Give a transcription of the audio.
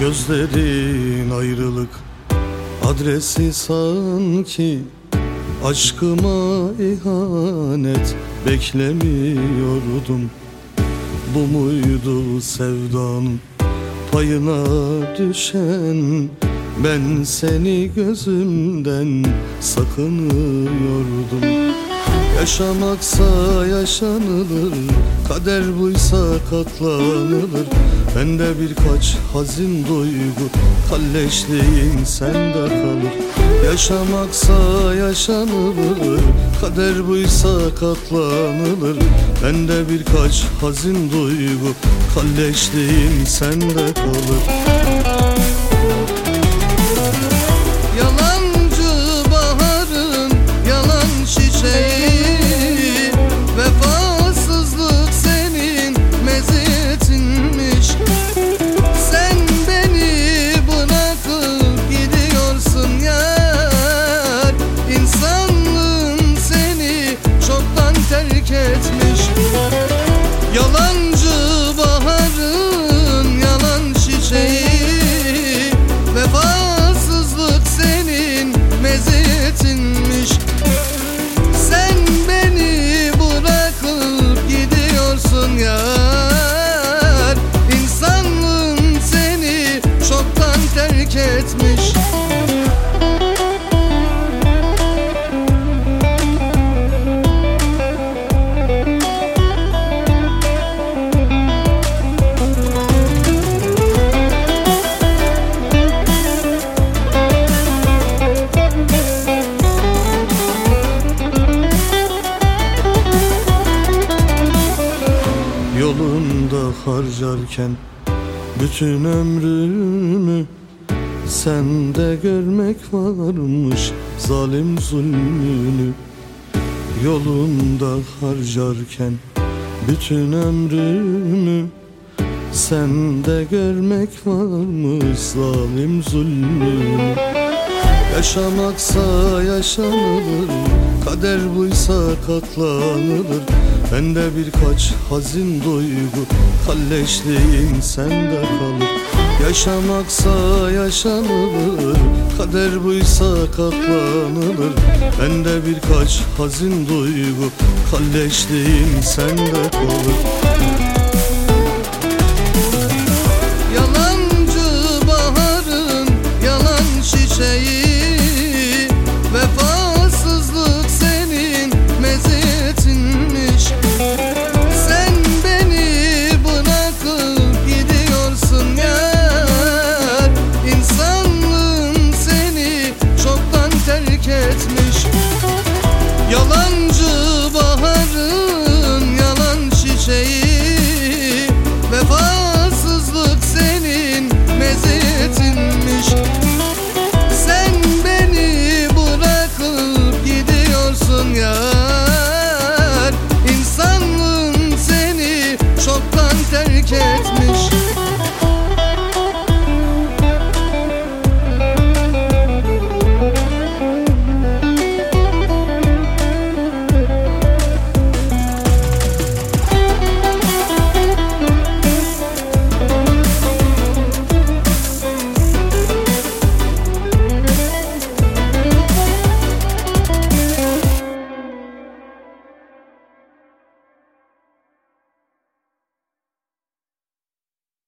Gözlerin ayrılık adresi sanki Aşkıma ihanet beklemiyordum. Bu muydu sevdanın payına düşen? Ben seni gözümden sakınıyordum Yaşamaksa yaşanılır Kader buysa katlanılır. Bende birkaç hazin duygu Kalleşliğin sende kalır. Yaşamaksa yaşanılır Kader buysa katlanılır. Bende birkaç hazin duygu Kalleşliğin sende kalır etmiş Yolunda harcarken bütün ömrümü Sende görmek varmış zalim zulmünü Yolunda harcarken bütün ömrümü. Sende görmek varmış zalim zulmünü. Yaşamaksa yaşanılır Kader buysa katlanılır. Bende birkaç hazin duygu Kalleşliğin sende kalır Yaşamaksa yaşanılır Kader buysa katlanılır. Bende birkaç hazin duygu Kalleşliğin sende kalır